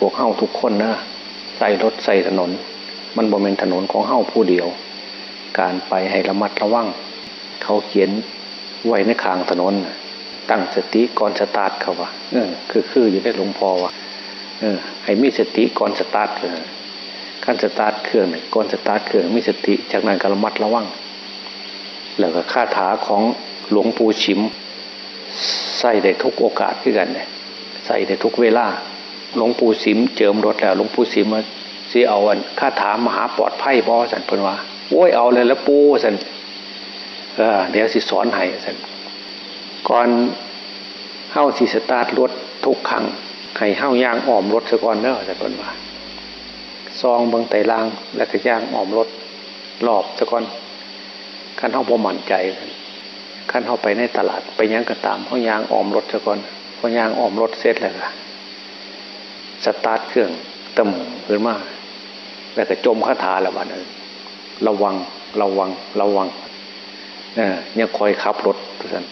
พวกเฮาทุกคนนะใส่รถใส่ถนน มันบ่เป็นถนนของเฮาผู้เดียว การไปให้ระมัดระวังเขาเขียนไว้ในข้างถนน ตั้งสติก่อนสตาร์ทเขาวะเออคือคืออยู่ได้หลวงพ่อวะเออให้มีสติก่อนสตาร์ทเลยขั้นสตาร์ทเครื่องก่อนสตาร์ทเครื่องมีสติจากนั้นก็ระมัดระวังแล้วก็คาถาของหลวงปู่สิม ใส่ได้ทุกโอกาสที่กันเนี่ยใส่ได้ทุกเวลา หลวงปู่สิมเจิมรถแล้วหลวงปู่สิมมาสิเอาอันคาถามหาปลอดภัยบอสันเพิ่นว่าโอ้ยเอาเลยแล้วปูสันเออเดี๋ยวสิสอนให้สันก่อนเฮ้าสิสตาร์ทรถทุกครั้งให้เฮ้ายางอ้อมรถซะก่อนเด้อสันเพิ่นว่าซองบิงไตรางแล้วก็ย่างอ้อมรถรอบซะก่อนขั้นเฮ้าบ่มั่นใจขั้นเฮ้าไปในตลาดไปยังก็ตามเฮ้ายางอ้อมรถซะก่อนพอยางอ้อมรถเสร็จแล้วก็ สตาร์ทเครื่องตึมขึ้นมาแล้วก็จมคาถาแล้ววันนั้นระวังระวังระวังเออยังคอยขับรถท่าน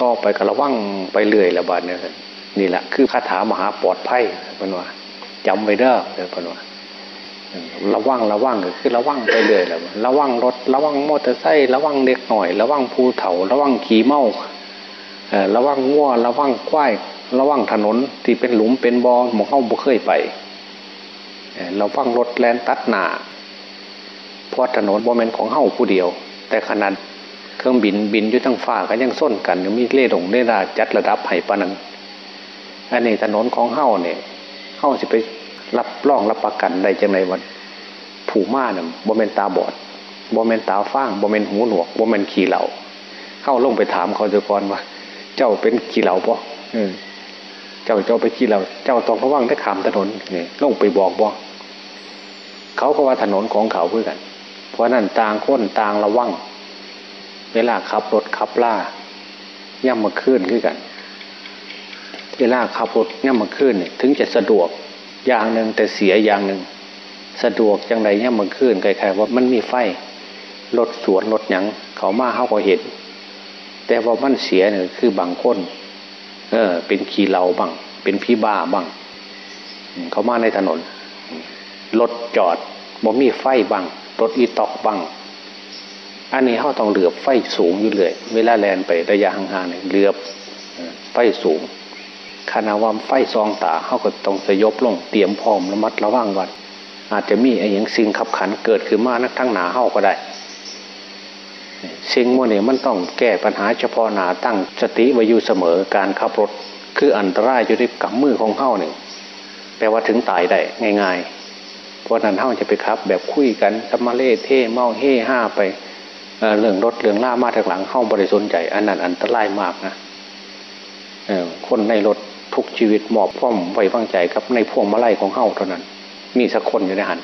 ต่อไปก็ระวังไปเรื่อยแล้วบัดเนี่ยนี่แหละคือคาถามหาปลอดภัยเป็นว่าจำไว้เด้อเดี๋ยวเป็นว่าระวังระวังก็คือระวังไปเรื่อยแล้วระวังรถระวังมอเตอร์ไซค์ระวังเด็กหน่อย ระวังภูเถาระวังขี่เมาระวังง้วระวังควาย ระวังถนนที่เป็นหลุมเป็นบอ่อหมองเข้าบ่เคยไป เราฟังรถแลนตัดหนาเพราะถนนบ่แมนของเฮ้าผู้เดียว แต่ขนาดเครื่องบินบินอยู่ทั้งฟ้าก็ยังส้นกันยังมีเล่ดงเล่ดาจัดระดับให้ปนังอันนี้ถนนของเฮ้าเนี่ยเฮ้าจะไปรับร่องรับประกันได้จังไรวันผูม่าเนี่ยบ่แมนตาบอดบ่แมนตาฟ้างบ่แมนหูหนวกบ่แมนขี่เหล่าเข้าลงไปถามเขาเจ้าก่อนว่า เจ้าเป็นขี่เหล่าปะ เจ้าเจ้าไปขี่เราเจ้าต้องระวังได้ขามถนนนี่ลงไปบอกบอกเขาก็ว่าถนนของเขาเพื่อกัน เพราะนั้นต่างคนต่างระวังเวลาขับรถขับล่าย่ำมาขึ้นขึ้นกัน เวลาขับรถย่ำมาขึ้นเนี่ยถึงจะสะดวกอย่างหนึ่งแต่เสียอย่างหนึ่งสะดวกจังใดย่ำมาขึ้นใครๆว่ามันมีไฟรถสวนรถหยังเขามาเขาก็เห็นแต่ว่ามันเสียเนี่ยคือบางคน เออ เป็นขี่เหลาบ้าง เป็นพี่บ้าบ้าง เขามาในถนน รถจอดบ่มีไฟบ้างรถอีตอกบ้าง อันนี้เขาต้องเหลือบไฟสูงอยู่เลย เวลาแลนไประยะห่างๆเนี่ยเหลือบไฟสูงขณะว่าไฟซองตาเขาก็ต้องสยบลงเตรียมพร้อมระมัดระวังวันอาจจะมีไอ้อย่างสิ่งขับขันเกิดขึ้นมานักทั้งหนาเข้าก็ได้ สิ่งโมเนี่ยมันต้องแก้ปัญหาเฉพาะหนาตั้งสติไว้อยู่เสมอการขับรถ คืออันตรายอยู่ในกำมือของเข้าหนึ่งแปลว่าถึงตายได้ง่ายๆ เพราะนั้นเข้าจะไปขับ แบบคุยกันสมาเล่เท่เมาเฮ่ห้าไปเรื่องรถเรื่องล่ามาทางหลังเข้าบริสุทธิ์ใจอันนั้นอันตรายมากนะคนในรถทุกชีวิตหมอบพ่อมไว้วางใจครับในพวงมาลัยของเข้าเท่านั้น มีสักคนอยู่ในหัน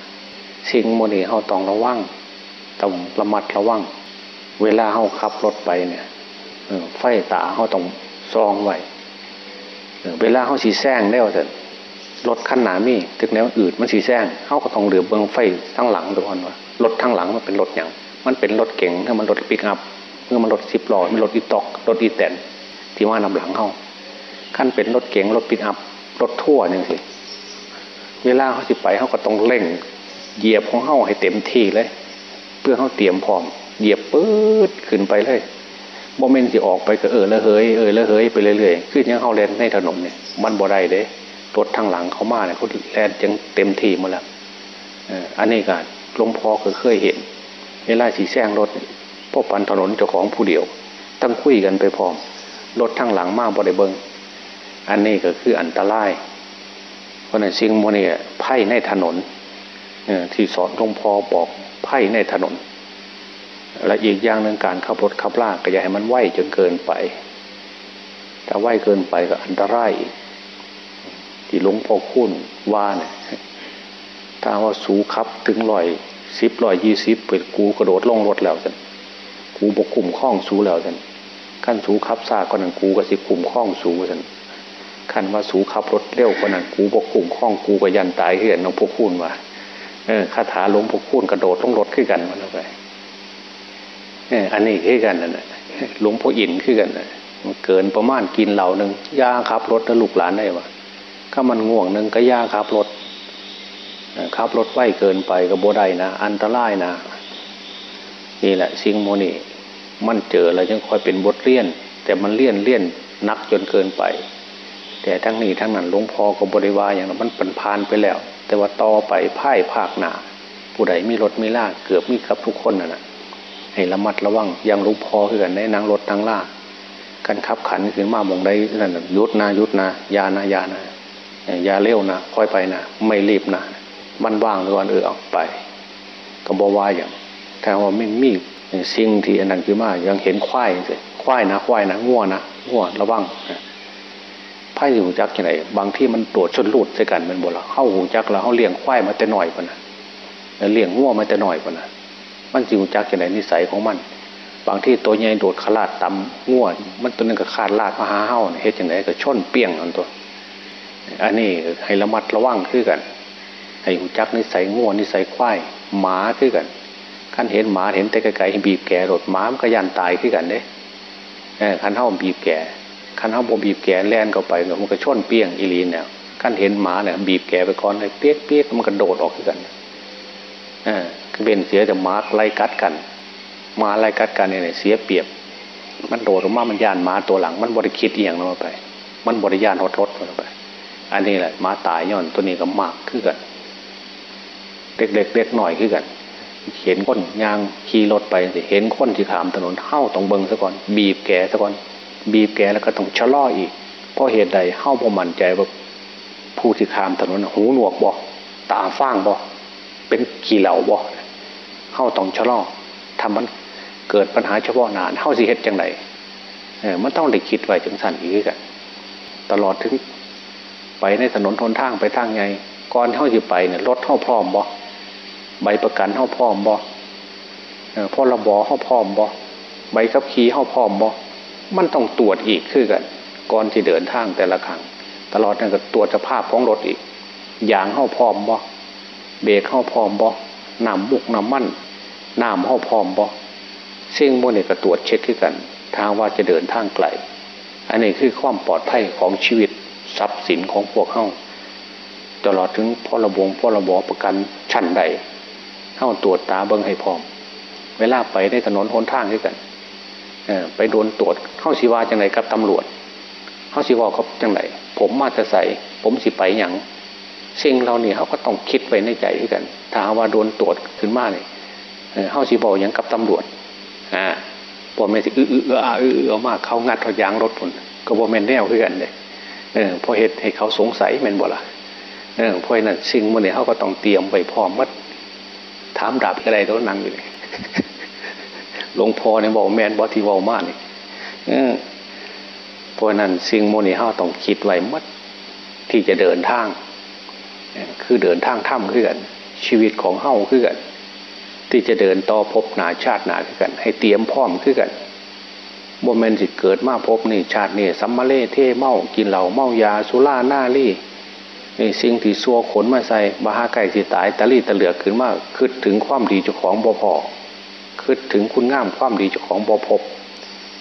สิ่งโมนี่เข้าต้องระวังต้องระมัดระวัง เวลาเขาขับรถไปเนี่ยไฟตาเขาต้องซองไว้เวลาเขาสีแซงได้วแต่รถขั้นหนามีถึงแนวอื่นมันสีแซงเขาก็ต้องเหลือเบื้องไฟทั้งหลังทุกคนว่ารถทั้งหลังมันเป็นรถอย่างมันเป็นรถเก๋งถ้ามันรถปิกอัพเมื่อมันรถสิบล้อมันรถอีตอกรถอีแตนที่ว่านำหลังเขาขั้นเป็นรถเก๋งรถปิกอัพรถทั่วนี่งสิเวลาเขาสิไปเขาก็ต้องเร่งเหยียบของเขาให้เต็มที่เลย เพื่อเขาเตรียมพร้อม เหยียบปื๊ดขึ้นไปเลยโมเมนต์ที่ออกไปก็เออละเฮยเออละเฮยไปเรื่อยๆขึ้นยังเขาแลนในถนนเนี่ยมันบ่ได้เด้รถทางหลังเขามาเนี่ยเขาแลนจังเต็มที่หมดแล้วอันนี้การหลวงพ่อเคยเห็นเวลาสีแซงรถพวกปันถนนเจ้าของผู้เดียวต้องคุยกันไปพร้อมรถทางหลังมากบ่ได้เบิงอันนี้ก็คืออันตรายเพราะนั้นสิ่งโมเนี่ยไพ่ในถนนที่สอนหลวงพ่อบอกไพ่ในถนน และอีกอย่างหนึ่งการขับรถขับลากก็อย่าให้มันไหวจนเกินไป ถ้าไหวเกินไปก็อันตรายที่หลวงพ่อคุ้นว่าเนี่ยถ้าว่าสูขับถึงลอยสิบลอยยี่สิบเปิดกูกระโดดลงรถแล้วสันกูบกคุมข้องสูแล้วสันขั้นสูขับซาก็นั่นกูก็สิคุมข้องสูสันขั้นว่าสูขับรถเร็วก็นั่นกูบกคุมข้องกูก็ยันตายเห็นหลวงพ่อคุ้นว่าเออคาถาหลวงพ่อคุ้นกระโดดลงรถขึ้นกันมาแล้วไป อันนี้คือกันนะหลวงพ่ออินคือกันนะเกินประมาณกินเหล่านึงยาขับรถแล้วลูกหลานได้วะถ้ามันง่วงหนึ่งก็ย่าขับรถขับรถไวเกินไปก็บได้นะ อันตรายนะนี่แหละสิ่งโมนี่มันเจอแล้วยังค่อยเป็นบทเรียน แต่มันเลี่ยนเลี่ยนนักจนเกินไป แต่ทั้งนี้ทั้งนั้นหลวงพ่อก็บริวารอย่างนั้นมันปันพานไปแล้ว แต่ว่าต่อไปพ่ายภาคหนาผู้ใดมีรถมีล่าเกือบมีกับทุกคนน่ะนะ ให้ระมัดระวังยังหลวงพ่อคือกันในนางรถนางล่ากันขับขันขึ้นมามองได้นั่นยุดนะยุดนะยานะยานะยาเร็วนะค่อยไปนะไม่รีบนะมันว่างก่อนเออออกไปก็บอกว่าอย่างถ้าว่าไม่มีสิ่งที่อันนั้นคือมายังเห็นควายสิควายนะควายนะง่วนะง่วระวังไพ่หูจักยังไงบางที่มันโดดชนลูดใส่กันมันบ่ละเข้าหูจักแล้วเขาเลี้ยงควายมาแต่หน่อยปะนะเลี้ยงง่วมาแต่หน่อยปะนะ มันจิหูจักยังไงนิสัยของมัน บางที่ตัวใหญ่โดดขลาดตำง่วมันตัวนึงก็ขาดลากมาหาเห่าเฮ็ดยังไงก็ชนเปี้ยงอันตัว อันนี้ให้ระมัดระวังคือกัน ให้หูจักนิสัยง่วนิสัยควายหมาคือกันขั้นเห็นหมาเห็นแต่ไกลๆบีบแก่รถหมามันก็ยันตายขึ้นกันเด้ขั้นเท่าบีบแก่ขั้นเท่าบ่บีบแก่แล่นเข้าไปมันก็ชนเปี้ยงอีลีนเนี่ยขั้นเห็นหมาเนี่ยบีบแก่ไปก่อนเลยเปียกเปียกมันกระโดดออกขึ้นกันอ่า เป็นเสียแต่หมาไล่กัดกันหมาไล่กัดกันเนี่ยเสียเปรียบ มันโดดออกมามันยานหมาตัวหลัง มันบริคิดเอียงลงไป มันบริยานหดรถลงไป อันนี้แหละหมาตายย้อนตัวนี้ก็มากขึ้นกันเด็กๆเล็กหน่อยขึ้นกัน เห็นคนยางขี่รถไปเห็นคนที่ขามถนนเข้าต้องเบิงซะก่อน บีบแกซะก่อน บีบแกแล้วก็ต้องชะล่ออีก เพราะเหตุใดเข้าบ่มั่นใจว่าผู้ที่ขามถนนหูหนวกบ่ตาฟ้างบ่เป็นขี่เหล่าบ่ เข้าต้องชะลอทำมันเกิดปัญหาเฉพาะนานเข้าสิเหตุจังไดเออมันต้องได้คิดไว้จังสันอีกกันตลอดถึงไปในถนนทนทางไปทางไงก่อนเข้าสิไปเนี่ยรถเข้าพร้อมบ่ใบประกันเข้าพร้อมบ่พอระบอเข้าพร้อมบ่ใบขับขี่เข้าพร้อมบ่มันต้องตรวจอีกคือกันก่อนที่เดินทางแต่ละครั้งตลอดนั่นก็ตรวจสภาพของรถอีกยางเข้าพร้อมบ่เบรกเข้าพร้อมบ่ น้ำมุกน้ำมันน้ำเข้าพร้อมบ่เสี่ยงโมเนี่ก็ตรวจเช็คคือกันทางว่าจะเดินทางไกลอันนี้คือความปลอดภัยของชีวิตทรัพย์สินของพวกเข้าตลอดถึงพอลบงพอลบอประกันชั้นใดเข้าตรวจตาเบิ้งให้พร้อม เวลาไปในถนนหนทางด้วยกันไปโดนตรวจเข้าชีวาจังไรกับตำรวจเข้าชีวาเขาจังไรผมมาจะใส่ผมสิไปอย่าง สิ่งเราเนี่ยเขาก็ต้องคิดไปในใจด้วยกัน ถ้าว่าโดนตรวจขึ้นมาเนี่ยเข้าชีวาอย่างกับตำรวจอ่าพอแม่สิอื้ออื้ออาอื้อออกมาเขางัดทอยางรถผลก็บ่แม่นแนวเพื่อนเลยเออพอเหตุให้เขาสงสัยแม่นบ่ละเออเพราะนั้นสิ่งมันเนี่ยเขาก็ต้องเตรียมไปพร้อมมัดถามดาบอะไรตัวนั่งอยู่เลยหลวงพ่อเนี่ยบอกแมนบอที่วอลมากนี่ยเพราะนั้นสิ่งโมนี่เฮาต้องคิดไว้มัดที่จะเดินทาง คือเดินทางถ้ำขึ้นกัน ชีวิตของเฮาขึ้นกัน ที่จะเดินต่อพบหนาชาติหนาขึ้นกัน ให้เตรียมพร้อมขึ้นกันโมเมนต์สิเกิดมาพบนี่ชาตินี่สัมมาเล่เท่เมากินเหล่าเมายาสุราหน้ารี่นี่สิ่งที่ซัวขนมาใส่บาฮาไก่สิตายตะลี่ตะเหลือขึ้นมากคิดถึงความดีเจ้าของบ่พอคิดถึงคุณงามความดีเจ้าของบ่พบ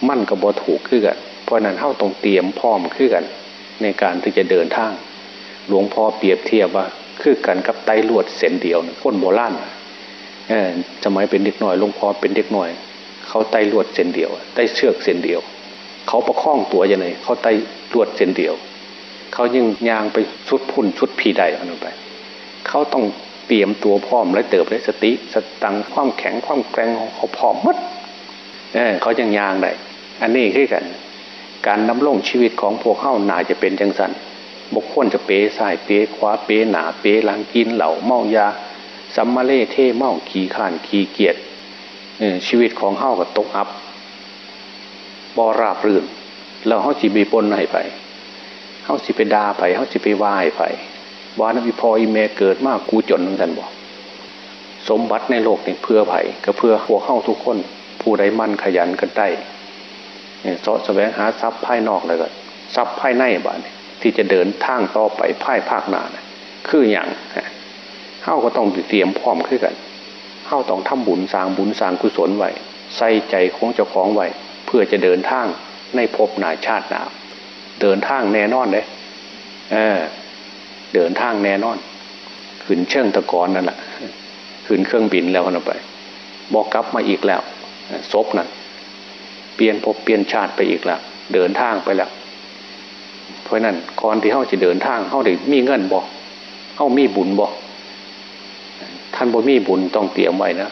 มั่นกับบ่ถูกขึ้นกัน เพราะนั้นเท่าต้องเตรียมพร้อมขึ้นกัน ในการที่จะเดินทาง หลวงพ่อเปรียบเทียบว่า คือกันกับไตลวดเส้นเดียวคนโบราณเออสมัยเป็นเด็กหน่อยหลวงพ่อเป็นเด็กหน่อย เขาไตลวดเส้นเดียวไตเชือกเส้นเดียว เขาประคองตัวยังไงเขาไตลวดเส้นเดียว เขายิ่งยางไปชุดพุ่นชุดผีใดเอาไป เขาต้องเตรียมตัวพร้อมและเติบและสติสตังความแข็งความแกร่งของเขาพร้อมมัดเออเขายังยางได้อันนี้คือกัน การนำลงชีวิตของพวกเข้าหนาจะเป็นจังสัน บุคคลจะเปสายเปขวาเปหนาเปลังกินเหล่าเมายาสัมมาเล่เท่เมาขี่ข่านขี่เกียรติชีวิตของเข้ากับตกอับบอราบรื่นแล้วเขาจีบีปนให้ไปเขาสิไปดาไผเขาสิไปวาให้ไผว่าน้ำอีพออีเมเกิดมากกูจนนั่นบอกสมบัติในโลกนี่เพื่อไผ่ก็เพื่อพวเข้าทุกคน ผู้ใดมั่นขยันกันได้เสาะแสวงหาทรัพย์ภายนอกเลยก็ทรัพย์ภายในบ้าน ที่จะเดินทางต่อไปภายภาคหน้าคืออย่างเข้าก็ต้องเตรียมพร้อมขึ้นกันเข้าต้องทำบุญสร้างบุญสร้างกุศลไว้ใส่ใจของเจ้าของไว้เพื่อจะเดินทางในภพหนาชาติหนาเดินทางแน่นอนเลยเออเดินทางแน่นอน ขึ้นเชิงตะกอนนั่นแหละขึ้นเครื่องบินแล้วกันไปบอกกลับมาอีกแล้วศพนั่นเปลี่ยนภพเปลี่ยนชาติไปอีกแล้วเดินทางไปแล้ว เพราะนั้นก่อนที่เขาจะเดินทางเขาได้มีเงินบอกเขามีบุญบอกท่านบ่มีบุญต้องเตรียมไว้นะ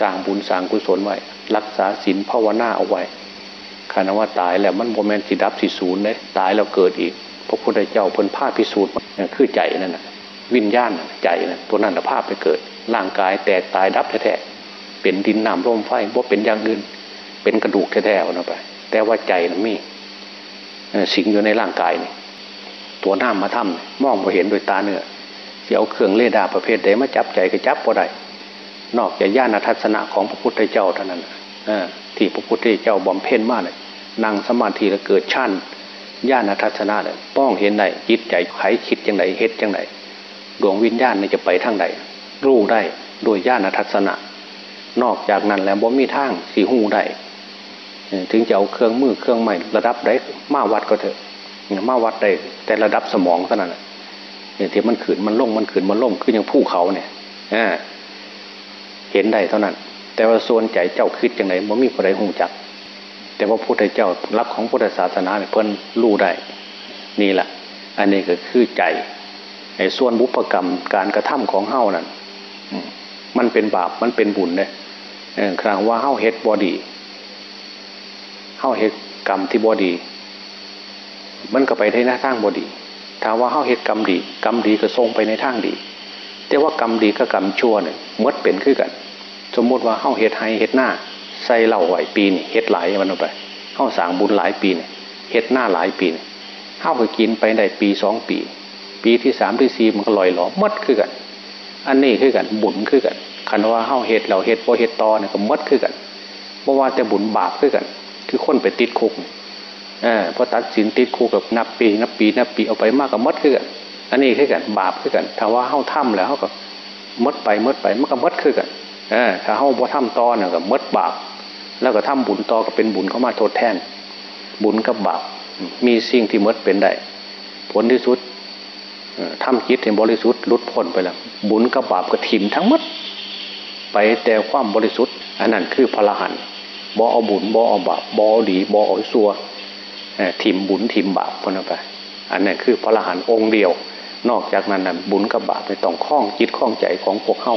สร้างบุญสร้างกุศลไว้รักษาศีลภาวนาเอาไว้คานว่าตายแล้วมันโมเมนต์สิดับสิศูนย์เลยตายแล้วเกิดอีกพระพุทธเจ้าพ้นผ้าพิสูจน์คือใจนั่นนะวิญญาณใจนะตัวนั้นภาพไปเกิด ร่างกายแตกตายดับแท้ๆเป็นดินน้ำลมไฟว่าเป็นอย่างอื่น เป็นกระดูกแท้ๆเอาไป แต่ว่าใจนะมี สิงอยู่ในร่างกายนี่ตัวน้ำมาทำมองมาเห็นโดยตาเนื้อจะเอาเครื่องเลดาประเภทใดมาจับใจก็จับพอได้นอกจากญาณทัศนะของพระพุทธเจ้าเท่านั้นที่พระพุทธเจ้าบำเพ็ญมากเลยนั่งสมาธิแล้วเกิดชั้นญาณทัศนะเลยป้องเห็นได้จิตใจไขคิดอยังไงเฮ็ดยังไงดวงวิญญาณนี่จะไปทางใดรู้ได้โดยญาณทัศนะ นอกจากนั้นแล้วบ่มีทางสีหูได้ ถึงจะเอาเครื่องมือเครื่องใหม่ระดับได้มาวัดก็เถอะมาวัดได้แต่ระดับสมองเท่านั้นเนี่ยที่มันขืนมันล่งมันขืนมันล่มคือยังผู้เขาเนี่ยเห็นได้เท่านั้น แต่ว่าส่วนใจเจ้าคิดอยังไงบ่มีอะไรหูจัก แต่ว่าพุทธเจ้ารักของพุทธศาสนาเนี่ยเพิ่นรู้ได้ นี่แหละ อันนี้ก็คือใจไอ้ส่วนบุพกรรมการกระทำของเฮ้านั่นมันเป็นบาปมันเป็นบุญเลยครั้งว่าเฮ้าเฮ็ดบอดี เฮ้าเฮ็ดกรรมที่บอดี มันก็ไปในหน้าทางบอดีถ้าว่าเฮ้าเฮ็ดกรรมดี กรรมดีก็ทรงไปในทางดี แต่ว่ากรรมดีกับกรรมชั่วเนี่ยมดเป็นขึ้นกัน สมมติว่าเฮ้าเฮ็ดให้เฮ็ดหน้าใส่เหล่าไหวปีนี่เฮ็ดหลายมันออกไปเฮ้าสางบุญหลายปีเนี่ยเฮ็ดหน้าหลายปีเนี่ยเฮ้าก็กินไปได้ปีสองปี ปีที่สามที่สี่มันก็ลอยหลอมัดขึ้นกัน อันนี้ขึ้นกันบุญขึ้นกันคันว่าเฮ้าเห็ดเราเห็ดพอเห็ดตอเนี่ยก็มัดขึ้นกันเพราะว่าแต่บุญบาปขึ้นกัน คือคนไปติดคุกเออพอตัดสินติดคุกกับนับปี นับปี นับปีเอาไปมากกับมัดขึ้นกันอันนี้ขึ้นกันบาปขึ้นกันถ้าว่าเฮ้าถ้ำแล้วเขาก็มัดไปมัดไปมันก็มัดขึ้นกันเออถ้าเฮ้าบ่ถ้ำตอเนี่ยก็มัดบาปแล้วก็ถ้ำบุญตอก็เป็นบุญเข้ามาทดแทน บุญกับบาปมีสิ่งที่มัดเป็นได้ผลที่สุดทำจิตให้บริสุทธิ์ลุดพ้นไปแล้วบุญกับบาปก็ทิมทั้งหมด ไปแต่ความบริสุทธิ์อันนั้นคือพระหัน บ่เอาบุญบ่เอาบาปบ่เอาดีบ่เอาซัวทิมบุญทิมบาปพ้นไป อันนั้นคือพระรหันองค์เดียว นอกจากนั้นนั้นบุญกับบาปไม่ต้องคล้องจิตคล้องใจของพวกเข้า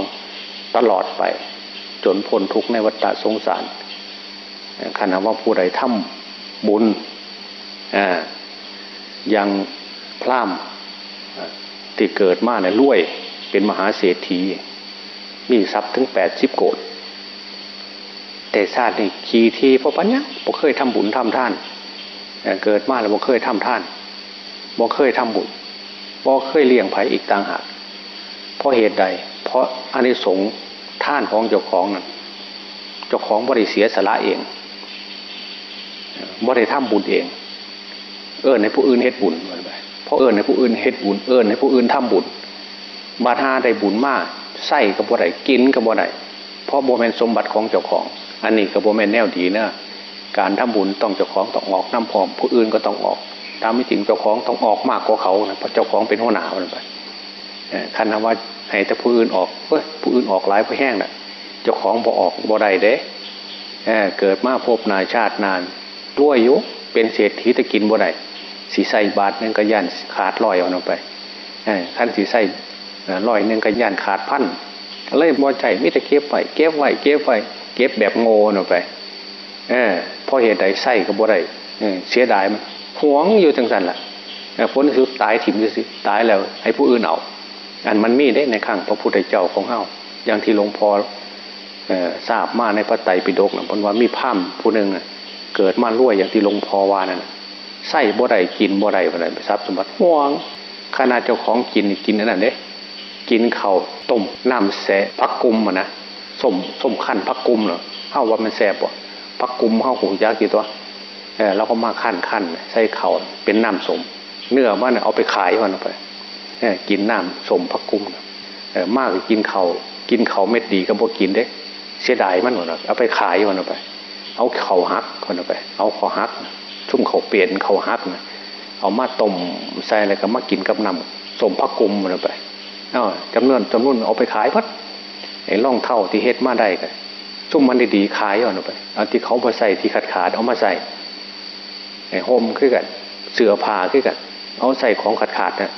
ตลอดไป จนพ้นทุกข์ในวัฏสงสารขณะว่าผู้ใดทำบุญยังพร่ำที่เกิดมาเนี่ยรวย เป็นมหาเศรษฐี มีทรัพย์ถึงแปดสิบโกด แต่ชาตินี่ขี่ทีพระปัญญาบ่เคยทำบุญทำท่านเกิดมาแล้วบ่เคยทำท่านบ่เคยทำบุญบ่เคยเลี้ยงไผ่อีกต่างหากเพราะเหตุใด เพราะอันนี้สงท่านของเจ้าของนั่นเจ้าของบริเสียสละเองบริทำบุญเอง เออในผู้อื่นเฮ็ดบุญไปพราะเอิญในผู้อื่นเฮ็ดบุญเอิญในผู้อื่นทำบุญบาทาได้บุญมากไส้กับบ่ได้กินกับบ่ได้เพราะโบแมนสมบัติของเจ้าของ อันนี้กับโบแมนแนวดีนะการทำบุญต้องเจ้าของต้องออกน้ำพร้อม ผู้อื่นก็ต้องออกตามไม่จริงเจ้าของต้องออกมากกว่าเขาเพราะเจ้าของเป็นหัวหน้ามันไปคันว่าให้แต่ผู้อื่นออกเฮ้ยผู้อื่นออกหลายผู้แห้งน่ะ เจ้าของบ่ออกบ่ได้เด้เกิดมาพบนายชาตินานด้วยยุเป็นเศรษฐีต่กินบ่ได้สีใส่บาทนึงก็ย่านขาดลอยเออกไปขั้นสีใส่ลอยนึงก็ย่านขาดพันเลยบอใจมิต่เก็บไว้เก็บไว้เก็บไว้ เก็บแบบโง่ออกไปเออพอเหตุใดใส่ก็บ่ได้เสียดายมันหวงอยู่จังสันล่ะผลสุดตายถิ่มสิตายแล้วให้ผู้อื่นเอาอันมันมีได้ในข้างพระพุทธเจ้าของเฮาอย่างที่หลวงพ่อทราบมาในพระไตรปิฎกนะพนว่ามีพามผู้หนึ่งเกิดมาล่วยอย่างที่หลวงพ่อว่านั่นไส้บ่ได้กินบ่ได้บ่ได้ไปทรัพย์สมบัติห่วงขนาดเจ้าของกินกินนั่นเด้กินเข่าต้มน้ำแสะพักกุมอะนะ ส้มส้มขั้นพักกุมเหรอเข้าว่ามันแสบป่ะพักกุมเข้าหูยากี่ตัวเออเราก็มาขั้นขั้นใส่เข่าเป็นน้ำสม เนื้อมันเอาไปขายมันไปเออกินน้ำสมพักกุมเออมากกินเข่ากินเข่าเม็ดดีก็บ่กินเด้ เสียดายมันหมดเอาไปขายมันไป เอาเข่าหักมันไป เอาเข่าหักชุ่มเขาเปลี่ยนเขาฮักนะเอามาต้มใส่อะไรก็มากินกับน้ำสมพักกุมมันไปอ๋อจำนวนจำนวนเอาไปขายพัด ไอ้ล่องเท่าที่เฮ็ดมาได้กันซุ่มมันดีๆขายเอาไปเอาที่เขาไปใส่ที่ขาดขาดเอามาใส่ไอ้โฮมขึ้นกันเสือผ้าขึ้นกันเอาใส่ของขาดขาดนะ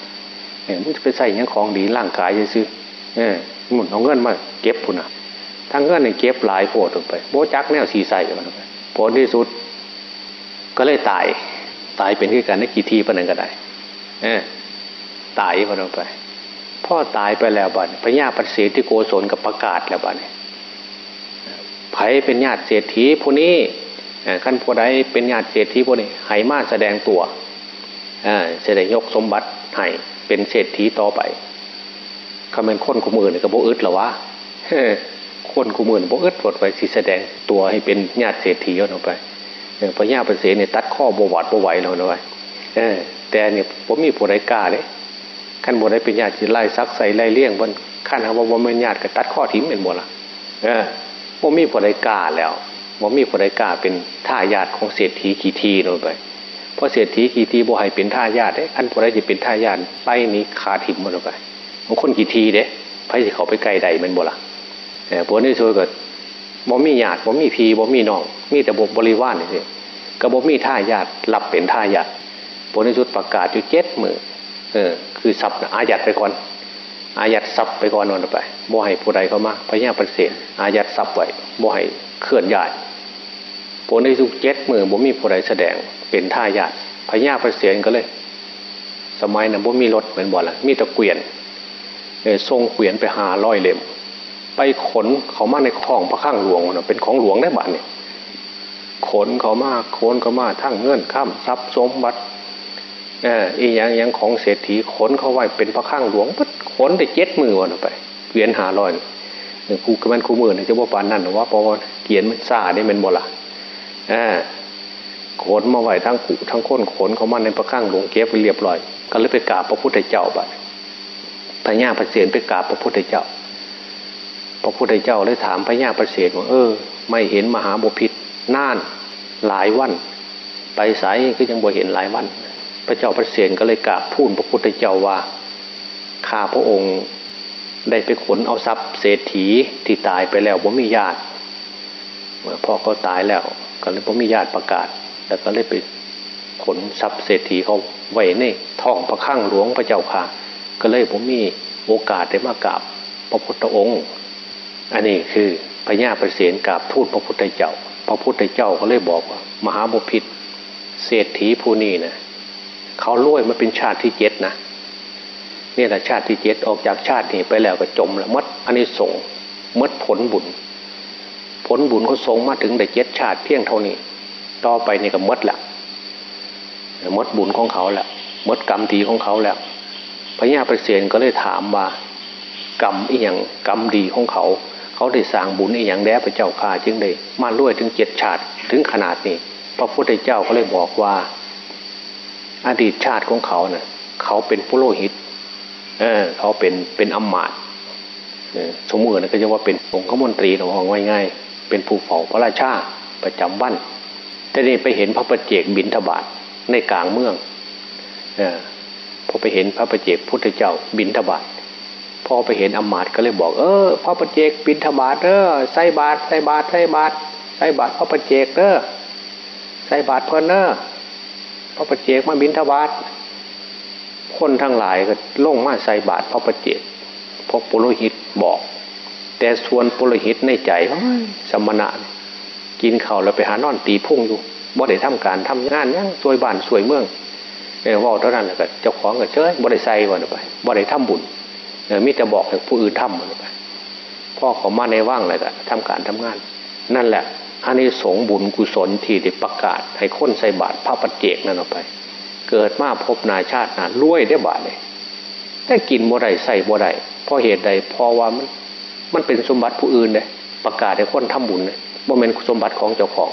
เนี่ยมันจะไปใส่ยังของดีร่างกายจะซื้อเออหมุนเอาเงินมาเก็บพุ่นอะทั้งเงินเนี่ยเก็บหลายโพดลงไปโบจักแนวสีใส่มันไปผลที่สุด ก็เลยตายตายเป็นที่กันได้กี่ทีปนันก็ได้เออตายพอลงไป พ่อตายไปแล้วบ้านพระญาปัสเสที่โกศลกับประกาศแล้วบ้านไผเป็นญาติเศรษฐีผู้นี้ขั้นผู้ใดเป็นญาติเศรษฐีผู้นี้ให้มาแสดงตัวแสดงยกสมบัติให้เป็นเศรษฐีต่อไปคำเป็นคนขมือเนี่ยก็บอึดหรอวะคนขมือบ่อึดหมดไปที่แสดงตัวให้เป็นญาติเศรษฐีเอาไปพระญาปัสเสเนี่ยตัดข้อบวชบวไหวเราหน่อยแต่เนี่ยผมมีผู้ใดกล้าเลย ขั้นบนได้เป็นญาติไล่ซักใส่ไล่เลี้ยงบนขั้นคำว่าบ่เป็นญาติก็ตัดข้อทิ้งเป็นหมดละเออบ่มีผู้ใดกล้าแล้วบ่มีผู้ใดกล้าเป็นท่าญาติของเศรษฐีกี่ทีลงไปเพราะเศรษฐีกี่ทีบ่ให้เป็นท่าญาติขั้นผู้ใดจะเป็นท่าญาติไปนี้ขาถิ่มหมดลงไปบางคนกี่ทีเด้ไพ่ที่เขาไปไกลใดมันบ่ละแต่พวนี้ช่วยก็บ่มีญาติบ่มีพีบ่มีน้องมีแต่บบริวารนี่สิก็บ่มีท่าญาติรับเป็นท่าญาติพวกนี้ชุดประกาศอยู่เจ็ดมือ เออคือสับอายัดไปก่อน อายัดซับไปก่อนนอนไปบ่ให้ผู้ใดเข้ามาพญาปเสนอายัดซับไว้บ่ให้เคลื่อนย้ายผลในสุกเจ็ดมือบ่มีผู้ใดแสดงเป็นท่าญาติพญาปเสนก็เลย สมัยนั้นบ่มีรถเหมือนบ่ละมีตะเกวียนทรงเกวียนไปหาร้อยเล่มไปขนเขามาในคลองพระข้างหลวงนะเป็นของหลวงได้บ้านเนี่ยขนเขามาขนเขามาทั้งเงื่อนข้ามทรัพย์สมบัติ อออีอย่างย่างของเศรษฐีขนเขาไว้เป็นพระข้างหลวงปั๊ขนได้เจ็ดมือวันไปเวียนหาลอยครูกมันครูมือเนี่ยจะว่าปานนั่นหรอว่าพอเขียนมันซาได้เป็นบราณอ่าขนมาไว้ทั้งกุทั้งค้นขนเขามาในพระข้างหลวงเก็บไปเรียบร้อย ก็เลยไปกราบพระพุทธเจ้าบัดพระญาประเสริฐไปกราบพระพุทธเจ้า พระพุทธเจ้าเลยถามพระญาประเสริฐว่าเออ ไม่เห็นมหาบุพิษน่านหลายวัน ไปสายก็ยังบ่เห็นหลายวัน พระเจ้าประเสริฐก็เลยกราบพูดพระพุทธเจ้าว่าข้าพระองค์ได้ไปขนเอาทรัพย์เศรษฐีที่ตายไปแล้วผมมีญาติเมื่อพ่อเขาตายแล้ว ก็เลยผมมีญาติประกาศ แล้วก็เลยไปขนทรัพย์เศรษฐีเขาไว้ในท้องพระข้างหลวงพระเจ้าค่ะ ก็เลยผมมีโอกาสได้มากราบพระพุทธองค์ อันนี้คือพญาประเสนกราบทูตพระพุทธเจ้า พระพุทธเจ้าก็เลยบอกว่า มหาบุพิตเศรษฐีผู้นี้นะ เขาล่วยมาเป็นชาติที่เจ็ดนะนี่แหละชาติที่เจ็ดออกจากชาตินี้ไปแล้วก็จมแล้วมัดอันนี้ส่งมัดผลบุญ ผลบุญเขาส่งมาถึงได้เจ็ดชาติเพียงเท่านี้ ต่อไปนี่ก็มัดละมัดบุญของเขาแหละมัดกรรมดีของเขาแล้วพระญาประเสนก็เลยถามว่ากรรมอีหยังกรรมดีของเขา เขาได้สร้างบุญอีหยังแด้พระเจ้าข่าจึงได้มาล่วยถึงเจ็ดชาติถึงขนาดนี้ พระพุทธเจ้าก็เลยบอกว่า อดีตชาติของเขาเนะ่ยเขาเป็นผู้โลหิตเออเขาเป็นเป็นอำมาตย์สมมตินะก็จะว่าเป็นองคมนตรีหรอกง่ายๆเป็นผู้เฝ้าพระราชาประจำวันแต่นี่ไปเห็นพระประเจกบินทบาทในกลางเมืองอพอไปเห็นพระประเจกพุทธเจ้าบินทบาทพอไปเห็นอำมาตย์ก็เลยบอก เออ พระประเจกบินทบาทเออใส่บาทใส่บาทใส่บาทใส่บาทพระประเจกเออใส่บาทเพลินเนอ พระประเจกมาบินทบาทคนทั้งหลายก็ล่งมาใส่บาตรพระประเจกพราะปุโรหิตบอก แต่ส่วนปุโรหิตในใจสมณะ กินข้าวแล้วไปหานอนตีพุ่งอยู่บ่ได้ทำการทำงานยังสวยบ้านสวยเมืองเออว่าเท่านั้นแหละก็เจ้าของก็เชยบ่ได้ใส่วันไปบ่ได้ทำบุญเออมิจะบอกให้ผู้อื่นทำวันไปพ่อเขามาในว่างเลยก็ทำการทำงาน นั่นแหละ อันนี้สงบุญกุศลที่ได้ประกาศ ให้คนใส่บาตรพระประเจกนั่นออกไป เกิดมาพบนาชาตินานรวยได้บาทเลยแต่กินบ่ได้ใส่บ่ได้เพราะเหตุใดเพราะว่ามันมันเป็นสมบัติผู้อื่นเลยประกาศให้คนทำบุญเลยว่เป็นสมบัติของเจ้าของ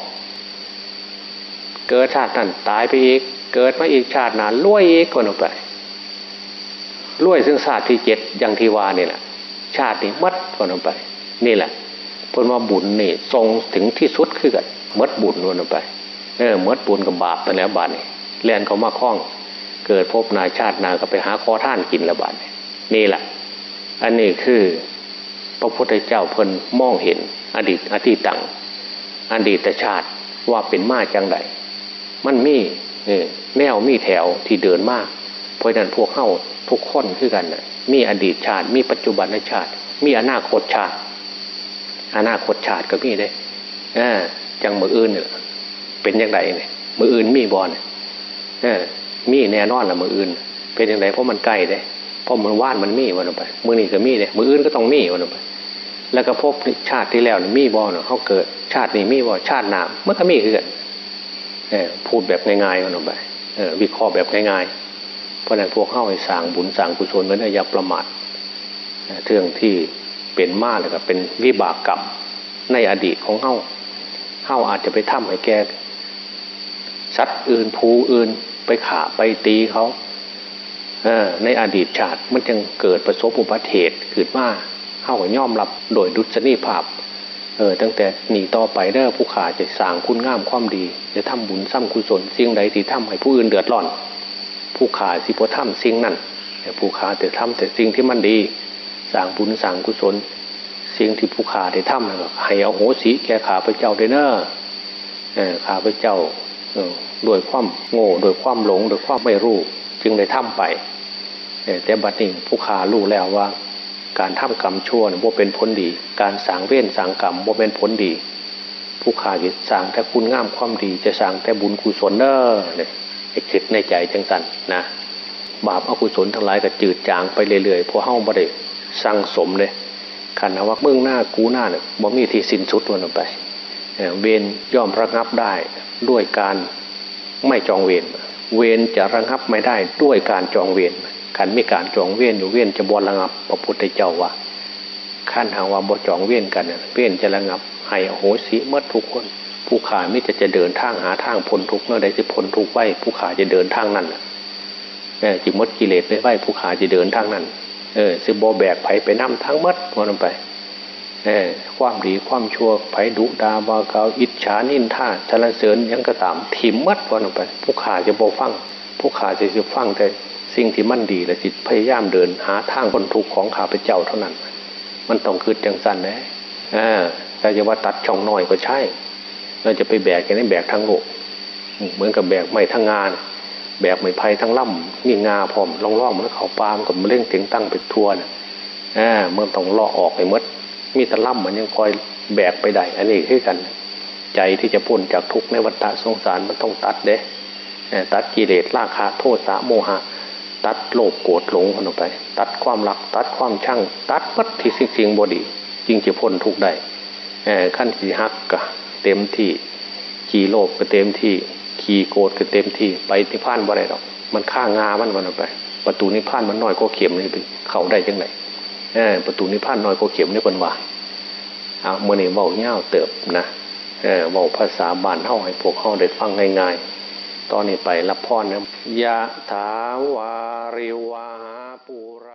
เกิดชาตินั้นตายไปอีก เกิดมาอีกชาตินานรวยอีกคนออกไปรวยซึ่งชาติที่เจ็ดอย่างที่ว่านี่แหละชาตินี้มัดคนออกไป นี่แหละ พลว่าบุญนี่ทรงถึงที่สุดคือกันมดบุญวนไปเออมดบุญกับบาปไปแล้วบาปนี่แลนเขามาคล้อง เกิดพบนายชาตินาก็ไปหาขอท่านกินละบาดนี่แหละอันนี้คือพระพุทธเจ้าเพิ่นมองเห็น อดีตอดีตตังอดีตชาติว่าเป็นมาจังไดมันมีแนวมีแถวที่เดินมาก เพราะนั้นพวกเข้าทุกคนคือกันนะมีอดีตชาติ มีปัจจุบันชาติ มีอนาคตชาติ อนาคตชาติก็มีได้จังมืออื่นเนี่ยเป็นยังไงเนี่ยมืออื่นมีบอลเนี่ยมีแน่นอนละมืออื่น เป็นยังไงเพราะมันใกล้เลยเพราะมันว่านมันมีวันไป มือนี้ก็มีเลยมืออื่นก็ต้องมีวันไป แล้วก็พบชาติที่แล้วมีบอลเขาเกิด ชาตินี้มีบอชาติหนามมันก็มีคือกันพูดแบบง่ายๆกันไปวิเคราะห์แบบง่ายๆเพราะนั้นพวกเข้าให้สร้างบุญสร้างกุศลเหมือนอย่าประมาทเรื่องที่ เป็นมาเลยก็เป็นวิบากกรรมในอดีตของเข้าเข้าอาจจะไปทำให้แกสัตว์อื่นภูอื่นไปขาไปตีเขาในอดีตชาติมันจึงเกิดประสบอุบัติเหตุขึ้นมาเข้ากับย่อมรับโดยดุษณีภาพเออตั้งแต่หนีต่อไปเด้อผู้ขาจะสร้างคุณงามความดี จะทำบุญซ้ำกุศลสิ่งใดที่ทำให้ผู้อื่นเดือดร้อน ผู้ขาสิพทำสิ่งนั้นผู้ขาแต่ทำแต่สิ่งที่มันดี สร้างบุญสร้างกุศล สิ่งที่ผู้ขาได้ทำให้เอาโหสีแก่ขาพระเจ้าเด้เนอขาพระเจ้าโดยความโง่โดยความหลงโดยความไม่รู้ จึงได้ทำไป แต่บัดนี้ผู้ขารู้แล้วว่า การทำกรรมชั่วว่าเป็นผลดี การสางเว้นสางกรรมว่าเป็นผลดี ผู้ขาจะสร้างแต่คุณงามความดี จะสร้างแต่บุญกุศลเนอเนี่ยคิดในใจจังสันนะบาปอกุศลทั้งหลายก็จืดจางไปเรื่อยๆพอเฮ้าบ่ได้ สั่งสมเลยขันว่าเมืองหน้ากูหน้าเนี่ยบ่มีที่สิ้นสุดวันไป เวรย่อมระงับได้ด้วยการไม่จองเวรเวรจะระงับไม่ได้ด้วยการจองเวรขันไม่การจองเวรอยู่เวรจะบวระงับพระพุทธเจ้าว่าขั้นหาว่าบ่จองเวรกันเวรจะระงับให้โหสิเมื่อทุกคน ผู้ขาไม่จะจะเดินทางหาทางพ้นทุกเมื่อใดจะพ้นทุกไว้ผู้ขาจะเดินทางนั้นจิมดกิเลสไปไว้ผู้ขาจะเดินทางนั้น เออสิบโบแบกไผไปนั่ทั้งมัดมันไปความดีความชั่วไผดุดาบาเกาอิจฉานินท่าชลเสริญยังก็ตามถิ่มมัดวันไป ผู้ขาจะโบฟัง ผู้ขาจะจะฟังแต่สิ่งที่มั่นดีและจิตพยายามเดิน หาทางคนทุกข์ของข้าพเจ้าเท่านั้น มันต้องคืดจังสันนะอ่าแต่จะว่าตัดช่องน้อยก็ใช่เราจะไปแบกแค่นี้แบกทั้งโลกเหมือนกับแบกไม่ทั้งงาน แบกไม่ไพ่ทั้งล่ำมีงาพร้อมล่องๆมันเขาปามกับมเร่งเถียงตั้งไปทัวนะอ่าเมื่อต้องล่อออกไปมดมีแตะล่ำมันยังคอยแบกไปได้อันนี้คือกัน ใจที่จะพ้นจากทุกข์ในวัฏสงสารมันต้องตัดเด้ตัดกิเลสราคะโทษสะโมหะ ตัดโลภโกรธหลงคนออกไป ตัดความรัก ตัดความช่างตัดวัดที่สิ่งสิ่งบดีจริงจะพ้นทุกข์ได้ขั้นขี่ฮักกะเต็มที่ขี่โลภก็เต็มที่ ขี่โกรธก็เต็มที่ไปที่พ่านบ่ได้หรอกมันฆ่างามันวันออกไป ประตูนิพพานมันน้อยก็เข็มเลยไปเข้าได้ยังไงประตูนิพพานน้อยก็เข็มนี่คนว่าเอาเมื่อนี่เบาเง่าเติบนะเบาภาษาบานเท่าให้พวกเขาได้ฟังง่ายๆ ตอนนี้ไปรับพรนะยะถาวาริวาหาปูร